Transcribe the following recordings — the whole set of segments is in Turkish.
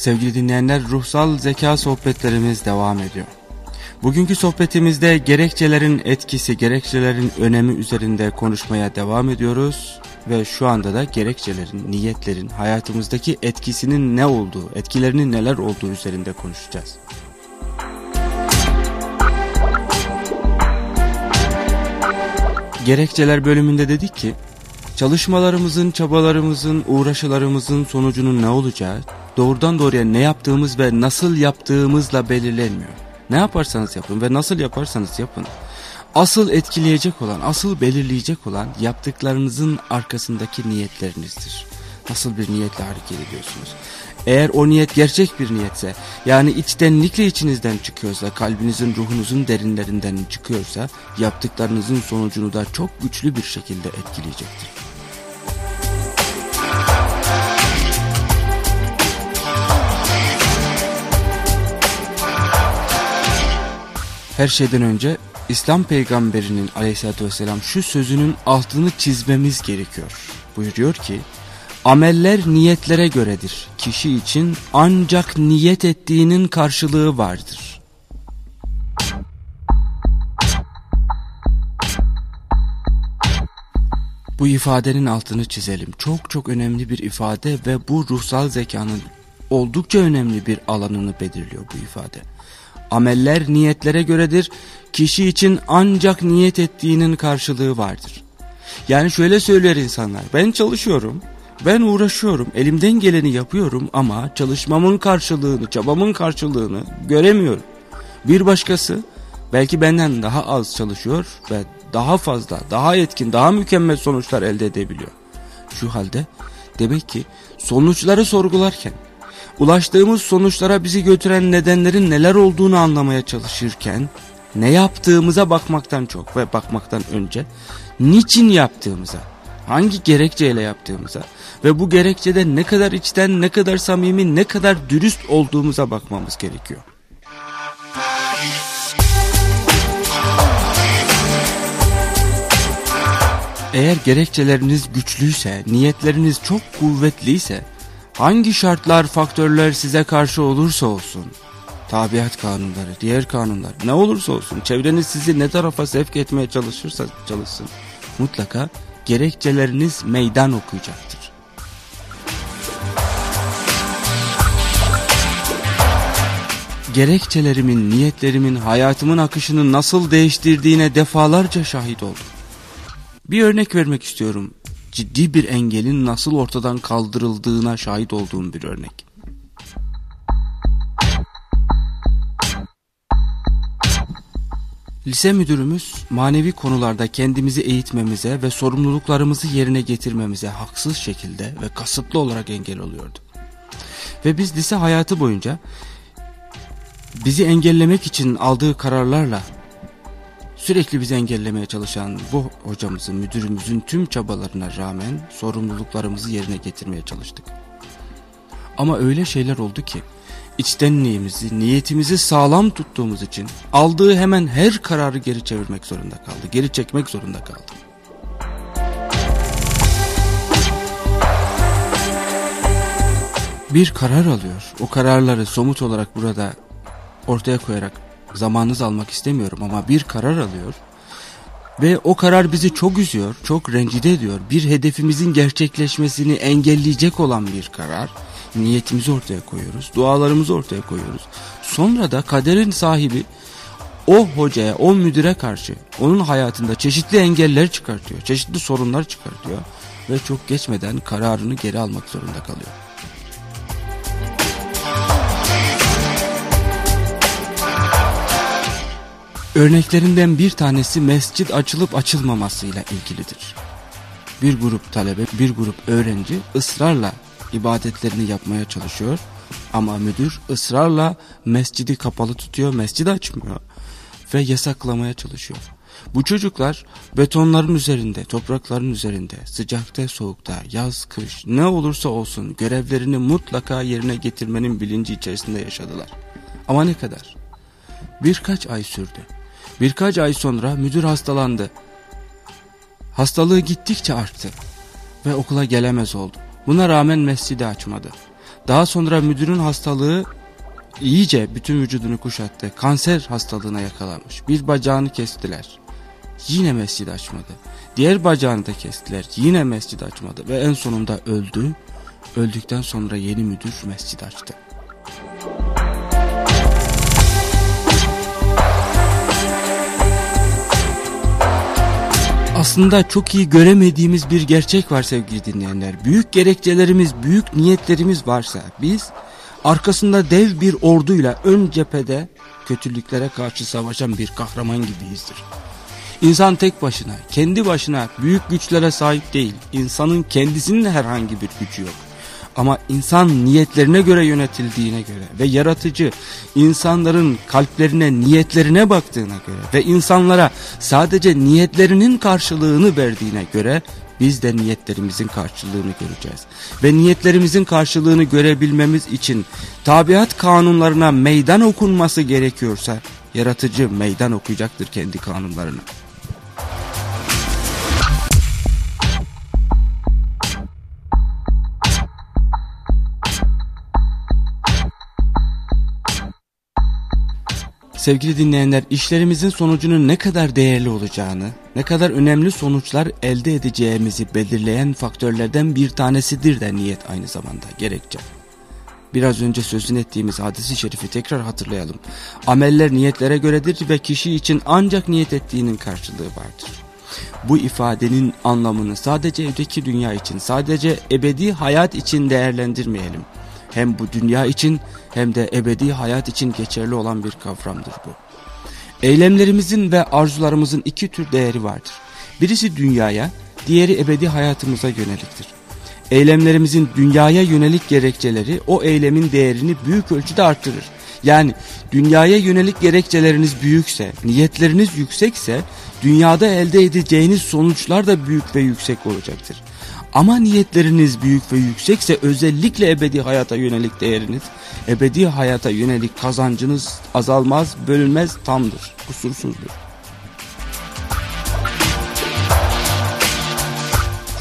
Sevgili dinleyenler ruhsal zeka sohbetlerimiz devam ediyor. Bugünkü sohbetimizde gerekçelerin etkisi, gerekçelerin önemi üzerinde konuşmaya devam ediyoruz. Ve şu anda da gerekçelerin, niyetlerin, hayatımızdaki etkisinin ne olduğu, etkilerinin neler olduğu üzerinde konuşacağız. Gerekçeler bölümünde dedik ki, çalışmalarımızın, çabalarımızın, uğraşılarımızın sonucunun ne olacağı, doğrudan doğruya ne yaptığımız ve nasıl yaptığımızla belirlenmiyor. Ne yaparsanız yapın ve nasıl yaparsanız yapın. Asıl etkileyecek olan, asıl belirleyecek olan yaptıklarınızın arkasındaki niyetlerinizdir. Nasıl bir niyetle hareket ediyorsunuz? Eğer o niyet gerçek bir niyetse, yani içtenlikle içinizden çıkıyorsa, kalbinizin, ruhunuzun derinlerinden çıkıyorsa, yaptıklarınızın sonucunu da çok güçlü bir şekilde etkileyecektir. Her şeyden önce İslam peygamberinin aleyhissalatü vesselam şu sözünün altını çizmemiz gerekiyor. Buyuruyor ki ameller niyetlere göredir. Kişi için ancak niyet ettiğinin karşılığı vardır. Bu ifadenin altını çizelim. Çok çok önemli bir ifade ve bu ruhsal zekanın oldukça önemli bir alanını belirliyor bu ifade. Ameller niyetlere göredir. Kişi için ancak niyet ettiğinin karşılığı vardır. Yani şöyle söyler insanlar. Ben çalışıyorum. Ben uğraşıyorum. Elimden geleni yapıyorum ama çalışmamın karşılığını, çabamın karşılığını göremiyorum. Bir başkası belki benden daha az çalışıyor ve daha fazla, daha etkin, daha mükemmel sonuçlar elde edebiliyor. Şu halde demek ki sonuçları sorgularken ulaştığımız sonuçlara bizi götüren nedenlerin neler olduğunu anlamaya çalışırken ne yaptığımıza bakmaktan çok ve bakmaktan önce niçin yaptığımıza, hangi gerekçeyle yaptığımıza ve bu gerekçede ne kadar içten, ne kadar samimi, ne kadar dürüst olduğumuza bakmamız gerekiyor. Eğer gerekçeleriniz güçlüyse, niyetleriniz çok kuvvetliyse Hangi şartlar, faktörler size karşı olursa olsun, tabiat kanunları, diğer kanunlar ne olursa olsun, çevreniz sizi ne tarafa sevk etmeye çalışırsa çalışsın, mutlaka gerekçeleriniz meydan okuyacaktır. Gerekçelerimin, niyetlerimin, hayatımın akışını nasıl değiştirdiğine defalarca şahit oldum. Bir örnek vermek istiyorum ciddi bir engelin nasıl ortadan kaldırıldığına şahit olduğum bir örnek. Lise müdürümüz manevi konularda kendimizi eğitmemize ve sorumluluklarımızı yerine getirmemize haksız şekilde ve kasıtlı olarak engel oluyordu. Ve biz lise hayatı boyunca bizi engellemek için aldığı kararlarla Sürekli bizi engellemeye çalışan bu hocamızın, müdürümüzün tüm çabalarına rağmen sorumluluklarımızı yerine getirmeye çalıştık. Ama öyle şeyler oldu ki içtenliğimizi, niyetimizi sağlam tuttuğumuz için aldığı hemen her kararı geri çevirmek zorunda kaldı, geri çekmek zorunda kaldı. Bir karar alıyor. O kararları somut olarak burada ortaya koyarak zamanınız almak istemiyorum ama bir karar alıyor ve o karar bizi çok üzüyor, çok rencide ediyor. Bir hedefimizin gerçekleşmesini engelleyecek olan bir karar. Niyetimizi ortaya koyuyoruz, dualarımızı ortaya koyuyoruz. Sonra da kaderin sahibi o hocaya, o müdüre karşı onun hayatında çeşitli engeller çıkartıyor, çeşitli sorunlar çıkartıyor ve çok geçmeden kararını geri almak zorunda kalıyor. Örneklerinden bir tanesi mescit açılıp açılmamasıyla ilgilidir. Bir grup talebe, bir grup öğrenci ısrarla ibadetlerini yapmaya çalışıyor ama müdür ısrarla mescidi kapalı tutuyor, mescidi açmıyor ve yasaklamaya çalışıyor. Bu çocuklar betonların üzerinde, toprakların üzerinde, sıcakta, soğukta, yaz, kış ne olursa olsun görevlerini mutlaka yerine getirmenin bilinci içerisinde yaşadılar. Ama ne kadar? Birkaç ay sürdü. Birkaç ay sonra müdür hastalandı. Hastalığı gittikçe arttı ve okula gelemez oldu. Buna rağmen mescidi açmadı. Daha sonra müdürün hastalığı iyice bütün vücudunu kuşattı. Kanser hastalığına yakalanmış. Bir bacağını kestiler. Yine mescid açmadı. Diğer bacağını da kestiler. Yine mescid açmadı ve en sonunda öldü. Öldükten sonra yeni müdür mescid açtı. Aslında çok iyi göremediğimiz bir gerçek var sevgili dinleyenler. Büyük gerekçelerimiz, büyük niyetlerimiz varsa biz arkasında dev bir orduyla ön cephede kötülüklere karşı savaşan bir kahraman gibiyizdir. İnsan tek başına, kendi başına büyük güçlere sahip değil. İnsanın kendisinin herhangi bir gücü yok. Ama insan niyetlerine göre yönetildiğine göre ve yaratıcı insanların kalplerine niyetlerine baktığına göre ve insanlara sadece niyetlerinin karşılığını verdiğine göre biz de niyetlerimizin karşılığını göreceğiz. Ve niyetlerimizin karşılığını görebilmemiz için tabiat kanunlarına meydan okunması gerekiyorsa yaratıcı meydan okuyacaktır kendi kanunlarını. Sevgili dinleyenler işlerimizin sonucunun ne kadar değerli olacağını, ne kadar önemli sonuçlar elde edeceğimizi belirleyen faktörlerden bir tanesidir de niyet aynı zamanda gerekçe. Biraz önce sözün ettiğimiz hadisi şerifi tekrar hatırlayalım. Ameller niyetlere göredir ve kişi için ancak niyet ettiğinin karşılığı vardır. Bu ifadenin anlamını sadece öteki dünya için, sadece ebedi hayat için değerlendirmeyelim. Hem bu dünya için hem de ebedi hayat için geçerli olan bir kavramdır bu. Eylemlerimizin ve arzularımızın iki tür değeri vardır. Birisi dünyaya, diğeri ebedi hayatımıza yöneliktir. Eylemlerimizin dünyaya yönelik gerekçeleri o eylemin değerini büyük ölçüde arttırır. Yani dünyaya yönelik gerekçeleriniz büyükse, niyetleriniz yüksekse dünyada elde edeceğiniz sonuçlar da büyük ve yüksek olacaktır. Ama niyetleriniz büyük ve yüksekse özellikle ebedi hayata yönelik değeriniz, ebedi hayata yönelik kazancınız azalmaz, bölünmez, tamdır, kusursuzdur.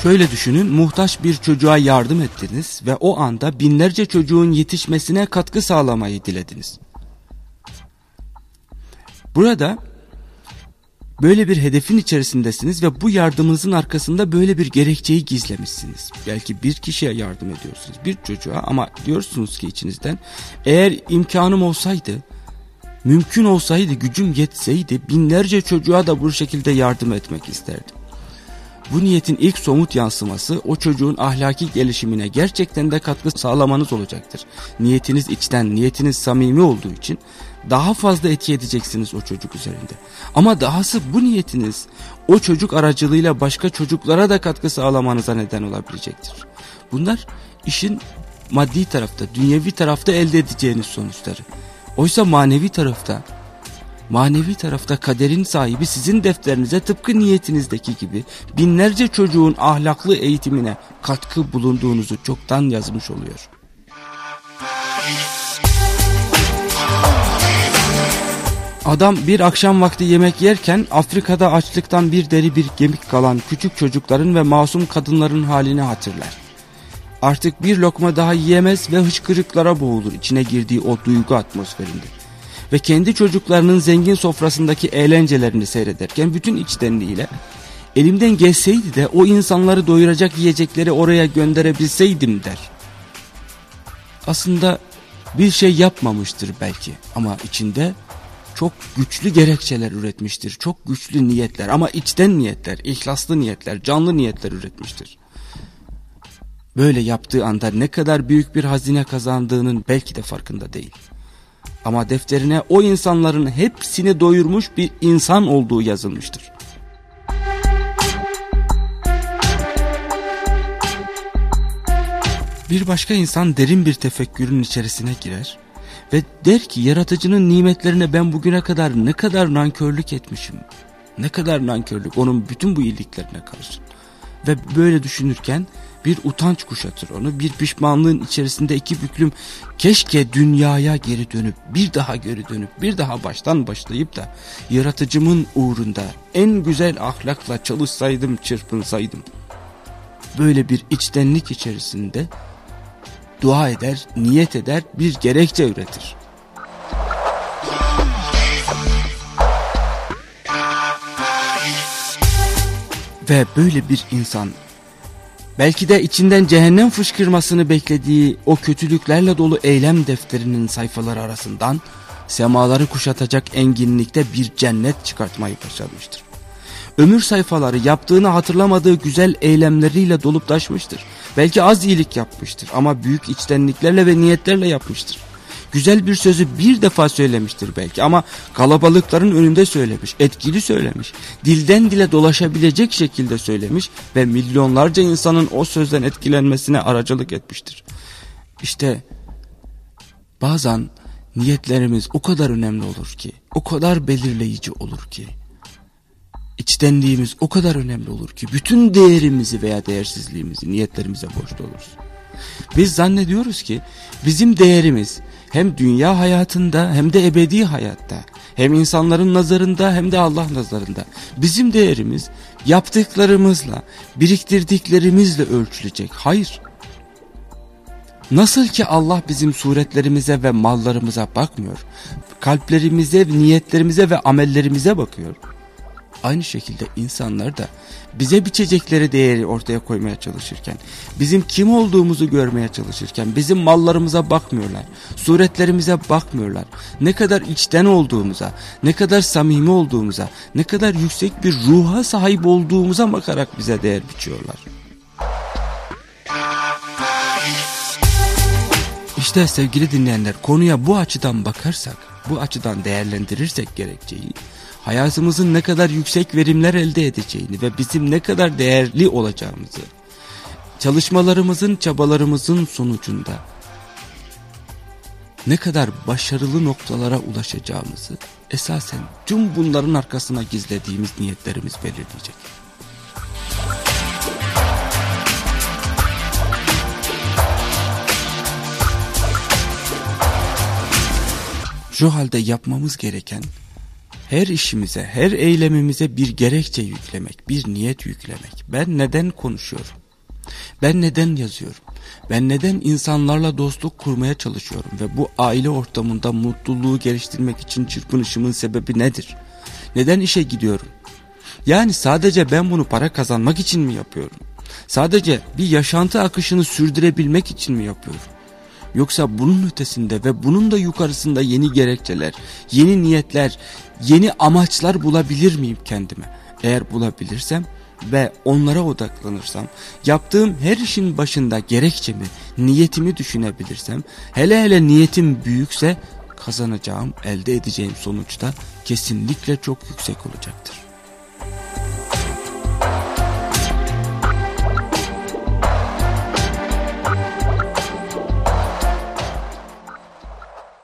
Şöyle düşünün muhtaç bir çocuğa yardım ettiniz ve o anda binlerce çocuğun yetişmesine katkı sağlamayı dilediniz. Burada Böyle bir hedefin içerisindesiniz ve bu yardımınızın arkasında böyle bir gerekçeyi gizlemişsiniz. Belki bir kişiye yardım ediyorsunuz, bir çocuğa ama diyorsunuz ki içinizden eğer imkanım olsaydı, mümkün olsaydı, gücüm yetseydi binlerce çocuğa da bu şekilde yardım etmek isterdim. Bu niyetin ilk somut yansıması o çocuğun ahlaki gelişimine gerçekten de katkı sağlamanız olacaktır. Niyetiniz içten, niyetiniz samimi olduğu için daha fazla etki edeceksiniz o çocuk üzerinde. Ama dahası bu niyetiniz o çocuk aracılığıyla başka çocuklara da katkı sağlamanıza neden olabilecektir. Bunlar işin maddi tarafta, dünyevi tarafta elde edeceğiniz sonuçları. Oysa manevi tarafta, manevi tarafta kaderin sahibi sizin defterinize tıpkı niyetinizdeki gibi binlerce çocuğun ahlaklı eğitimine katkı bulunduğunuzu çoktan yazmış oluyor. Adam bir akşam vakti yemek yerken Afrika'da açlıktan bir deri bir gemik kalan küçük çocukların ve masum kadınların halini hatırlar. Artık bir lokma daha yiyemez ve hıçkırıklara boğulur içine girdiği o duygu atmosferinde. Ve kendi çocuklarının zengin sofrasındaki eğlencelerini seyrederken bütün içtenliğiyle elimden gelseydi de o insanları doyuracak yiyecekleri oraya gönderebilseydim der. Aslında bir şey yapmamıştır belki ama içinde çok güçlü gerekçeler üretmiştir. Çok güçlü niyetler ama içten niyetler, ihlaslı niyetler, canlı niyetler üretmiştir. Böyle yaptığı anda ne kadar büyük bir hazine kazandığının belki de farkında değil. Ama defterine o insanların hepsini doyurmuş bir insan olduğu yazılmıştır. Bir başka insan derin bir tefekkürün içerisine girer ve der ki yaratıcının nimetlerine ben bugüne kadar ne kadar nankörlük etmişim. Ne kadar nankörlük onun bütün bu iyiliklerine karşı. Ve böyle düşünürken bir utanç kuşatır onu. Bir pişmanlığın içerisinde iki büklüm keşke dünyaya geri dönüp bir daha geri dönüp bir daha baştan başlayıp da yaratıcımın uğrunda en güzel ahlakla çalışsaydım çırpınsaydım. Böyle bir içtenlik içerisinde dua eder, niyet eder, bir gerekçe üretir. Ve böyle bir insan belki de içinden cehennem fışkırmasını beklediği o kötülüklerle dolu eylem defterinin sayfaları arasından semaları kuşatacak enginlikte bir cennet çıkartmayı başarmıştır. Ömür sayfaları yaptığını hatırlamadığı güzel eylemleriyle dolup taşmıştır. Belki az iyilik yapmıştır ama büyük içtenliklerle ve niyetlerle yapmıştır. Güzel bir sözü bir defa söylemiştir belki ama kalabalıkların önünde söylemiş, etkili söylemiş, dilden dile dolaşabilecek şekilde söylemiş ve milyonlarca insanın o sözden etkilenmesine aracılık etmiştir. İşte bazen niyetlerimiz o kadar önemli olur ki, o kadar belirleyici olur ki, içtenliğimiz o kadar önemli olur ki, bütün değerimizi veya değersizliğimizi niyetlerimize borçlu oluruz. Biz zannediyoruz ki bizim değerimiz hem dünya hayatında hem de ebedi hayatta hem insanların nazarında hem de Allah nazarında bizim değerimiz yaptıklarımızla biriktirdiklerimizle ölçülecek. Hayır. Nasıl ki Allah bizim suretlerimize ve mallarımıza bakmıyor. Kalplerimize, niyetlerimize ve amellerimize bakıyor. Aynı şekilde insanlar da bize biçecekleri değeri ortaya koymaya çalışırken, bizim kim olduğumuzu görmeye çalışırken, bizim mallarımıza bakmıyorlar, suretlerimize bakmıyorlar, ne kadar içten olduğumuza, ne kadar samimi olduğumuza, ne kadar yüksek bir ruha sahip olduğumuza bakarak bize değer biçiyorlar. İşte sevgili dinleyenler konuya bu açıdan bakarsak, bu açıdan değerlendirirsek gerekçeyi, hayatımızın ne kadar yüksek verimler elde edeceğini ve bizim ne kadar değerli olacağımızı, çalışmalarımızın, çabalarımızın sonucunda ne kadar başarılı noktalara ulaşacağımızı esasen tüm bunların arkasına gizlediğimiz niyetlerimiz belirleyecek. Şu halde yapmamız gereken her işimize, her eylemimize bir gerekçe yüklemek, bir niyet yüklemek. Ben neden konuşuyorum? Ben neden yazıyorum? Ben neden insanlarla dostluk kurmaya çalışıyorum ve bu aile ortamında mutluluğu geliştirmek için çırpınışımın sebebi nedir? Neden işe gidiyorum? Yani sadece ben bunu para kazanmak için mi yapıyorum? Sadece bir yaşantı akışını sürdürebilmek için mi yapıyorum? Yoksa bunun ötesinde ve bunun da yukarısında yeni gerekçeler, yeni niyetler, yeni amaçlar bulabilir miyim kendime? Eğer bulabilirsem ve onlara odaklanırsam, yaptığım her işin başında gerekçemi, niyetimi düşünebilirsem, hele hele niyetim büyükse kazanacağım, elde edeceğim sonuçta kesinlikle çok yüksek olacaktır.